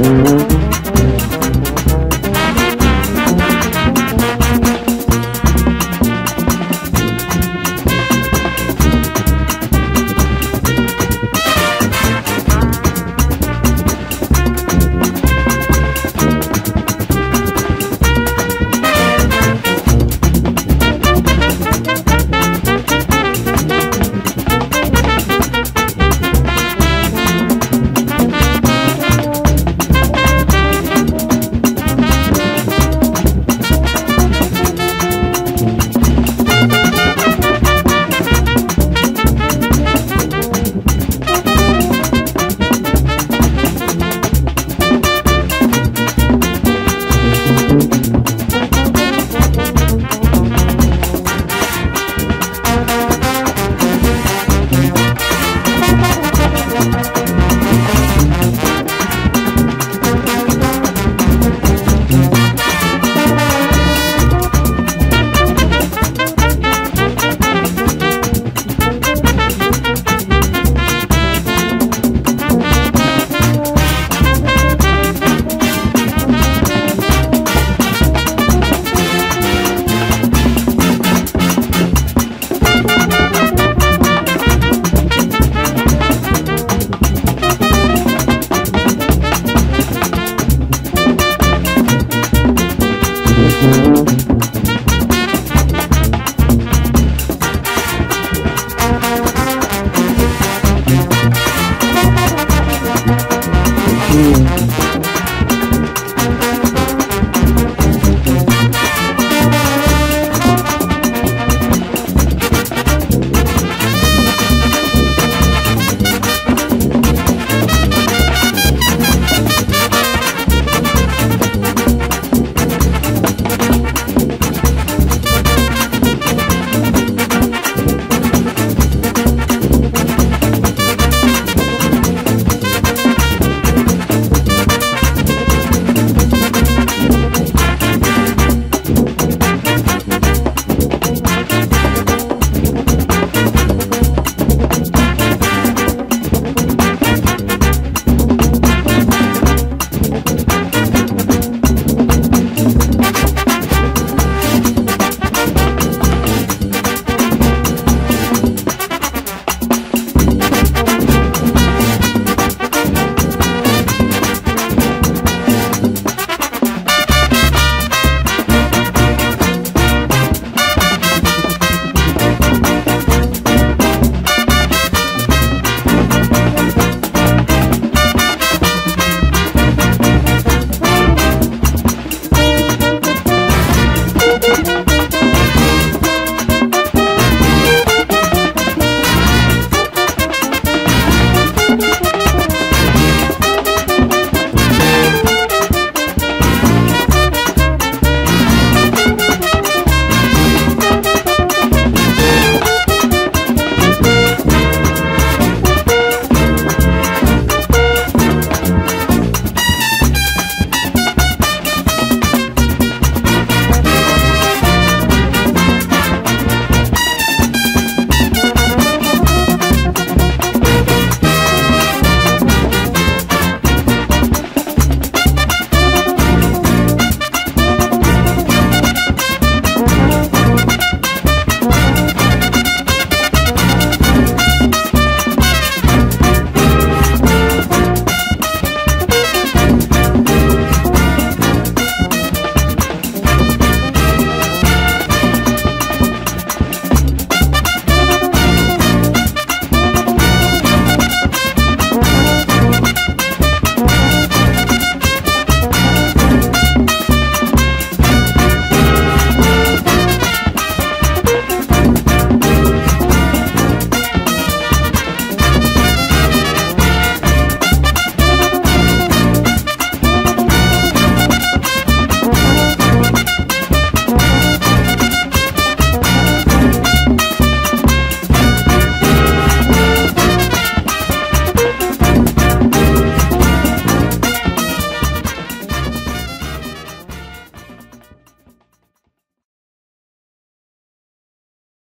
Thank